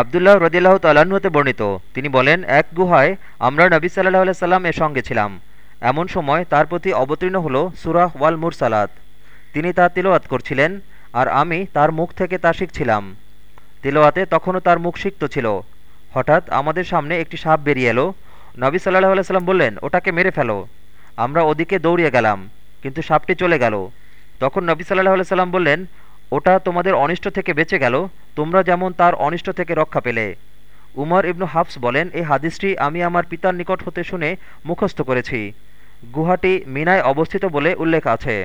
আবদুল্লাহ রদিল্লাহ তাল্লাহ্ন বর্ণিত। তিনি বলেন, এক গুহায় আমরা নবী সাল্লাহ সাল্লাম এর সঙ্গে ছিলাম। এমন সময় তার প্রতি অবতীর্ণ হল সুরাহ ওয়াল মুরসালাত। তিনি তা তিলওয়াত করছিলেন, আর আমি তার মুখ থেকে তা শিখছিলাম তিলওয়াতে তখনও তার মুখ সিক্ত ছিল। হঠাৎ আমাদের সামনে একটি সাপ বেরিয়ে এলো। নবী সাল্লাহ আল্লাহ সাল্লাম বললেন, ওটাকে মেরে ফেলো। আমরা ওদিকে দৌড়িয়ে গেলাম, কিন্তু সাপটি চলে গেল। তখন নবী সাল্লাহ আল্লাহ সাল্লাম বললেন, ওটা তোমাদের অনিষ্ট থেকে বেঁচে গেল। তোমরা যেমন তার অনিষ্ট থেকে রক্ষা পেলে। উমর ইবনু হাফস বলেন এই হাদিসটি আমি আমার পিতার নিকট হতে শুনে মুখস্থ করেছি। গুহাটি মিনায় অবস্থিত বলে উল্লেখ আছে।